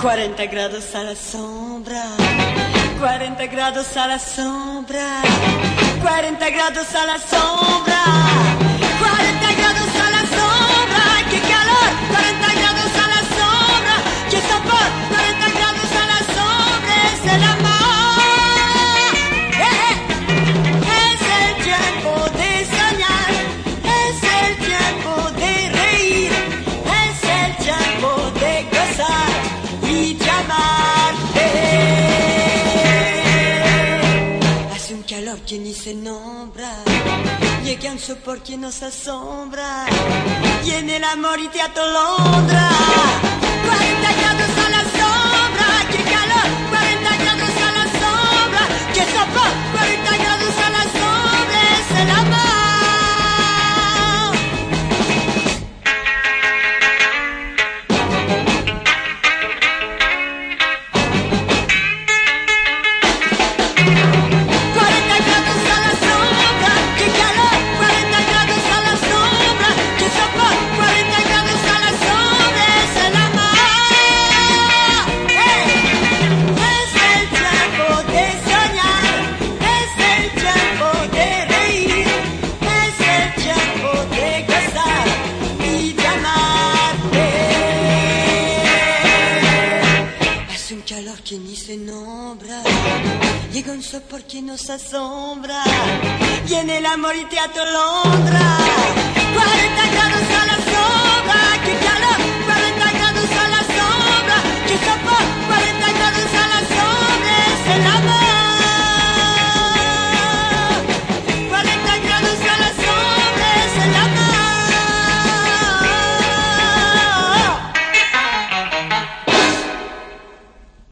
40 graus à la sombra, 40 graus à la sombra, 40 graus à la sombra. se nombra y que un sopor que nos asombra y en el amor y te atolondra. Un calor que ni se nombra, llega un sopor que nos asombra, viene el amor y te atolondra.